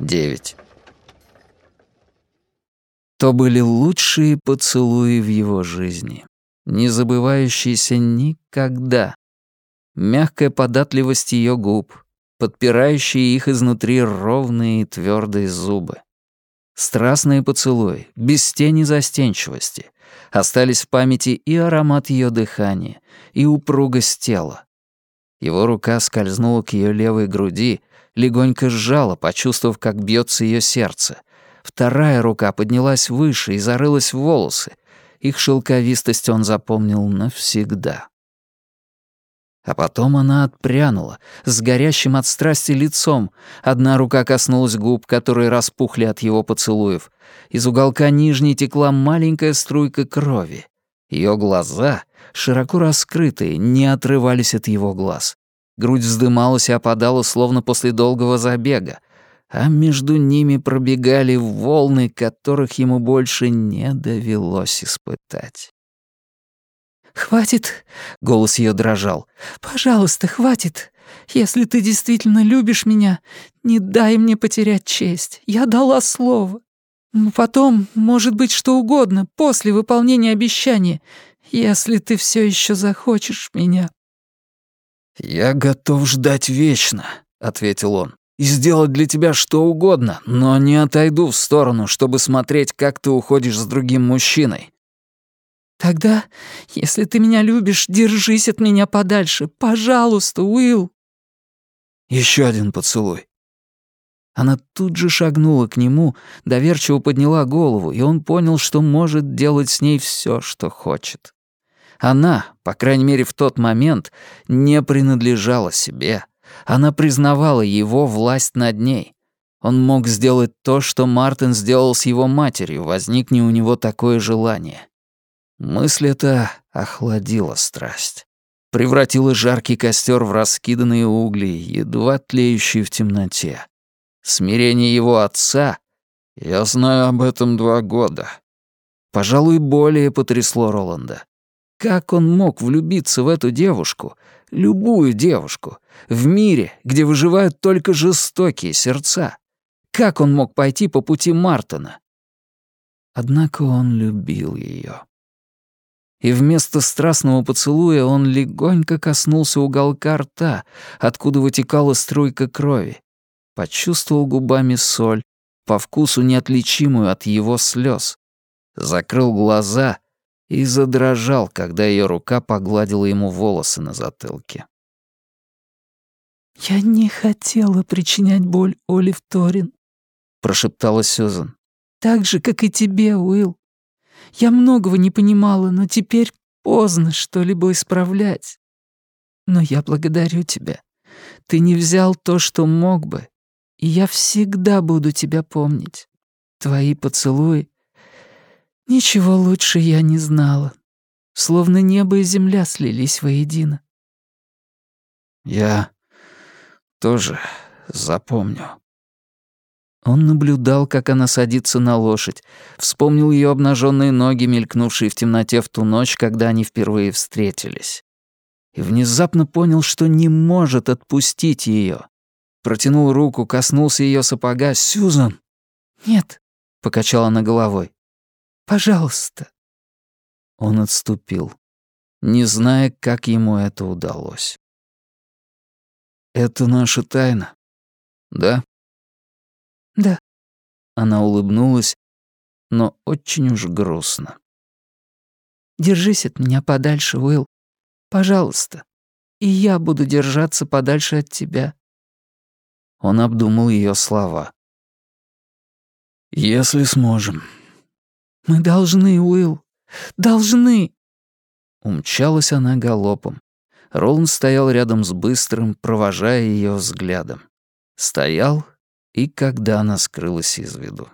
Девять. То были лучшие поцелуи в его жизни, не забывающиеся никогда. Мягкая податливость ее губ, подпирающие их изнутри ровные и твердые зубы. Страстные поцелуи, без тени застенчивости. Остались в памяти и аромат ее дыхания, и упругость тела. Его рука скользнула к ее левой груди, легонько сжала, почувствовав, как бьется ее сердце. Вторая рука поднялась выше и зарылась в волосы. Их шелковистость он запомнил навсегда. А потом она отпрянула, с горящим от страсти лицом. Одна рука коснулась губ, которые распухли от его поцелуев. Из уголка нижней текла маленькая струйка крови. Ее глаза, широко раскрытые, не отрывались от его глаз. Грудь вздымалась и опадала, словно после долгого забега, а между ними пробегали волны, которых ему больше не довелось испытать. «Хватит!» — голос ее дрожал. «Пожалуйста, хватит! Если ты действительно любишь меня, не дай мне потерять честь. Я дала слово. Потом, может быть, что угодно, после выполнения обещания, если ты все еще захочешь меня». «Я готов ждать вечно», — ответил он, «и сделать для тебя что угодно, но не отойду в сторону, чтобы смотреть, как ты уходишь с другим мужчиной. «Тогда, если ты меня любишь, держись от меня подальше. Пожалуйста, Уилл!» Еще один поцелуй. Она тут же шагнула к нему, доверчиво подняла голову, и он понял, что может делать с ней все, что хочет. Она, по крайней мере в тот момент, не принадлежала себе. Она признавала его власть над ней. Он мог сделать то, что Мартин сделал с его матерью, возникне у него такое желание. Мысль эта охладила страсть. Превратила жаркий костер в раскиданные угли, едва тлеющие в темноте. Смирение его отца... Я знаю об этом два года. Пожалуй, более потрясло Роланда. Как он мог влюбиться в эту девушку, любую девушку, в мире, где выживают только жестокие сердца? Как он мог пойти по пути Мартона? Однако он любил ее и вместо страстного поцелуя он легонько коснулся уголка рта, откуда вытекала струйка крови. Почувствовал губами соль, по вкусу неотличимую от его слез. Закрыл глаза и задрожал, когда ее рука погладила ему волосы на затылке. «Я не хотела причинять боль Олив Торин», — прошептала Сюзан. «Так же, как и тебе, Уилл. Я многого не понимала, но теперь поздно что-либо исправлять. Но я благодарю тебя. Ты не взял то, что мог бы, и я всегда буду тебя помнить. Твои поцелуи... Ничего лучше я не знала. Словно небо и земля слились воедино. Я тоже запомню. Он наблюдал, как она садится на лошадь, вспомнил ее обнаженные ноги, мелькнувшие в темноте в ту ночь, когда они впервые встретились. И внезапно понял, что не может отпустить ее. Протянул руку, коснулся ее сапога. «Сюзан!» «Нет», — покачала она головой. «Пожалуйста». Он отступил, не зная, как ему это удалось. «Это наша тайна, да?» «Да». Она улыбнулась, но очень уж грустно. «Держись от меня подальше, Уилл. Пожалуйста. И я буду держаться подальше от тебя». Он обдумал ее слова. «Если сможем». «Мы должны, Уилл. Должны». Умчалась она галопом. Роланд стоял рядом с Быстрым, провожая ее взглядом. Стоял и когда она скрылась из виду.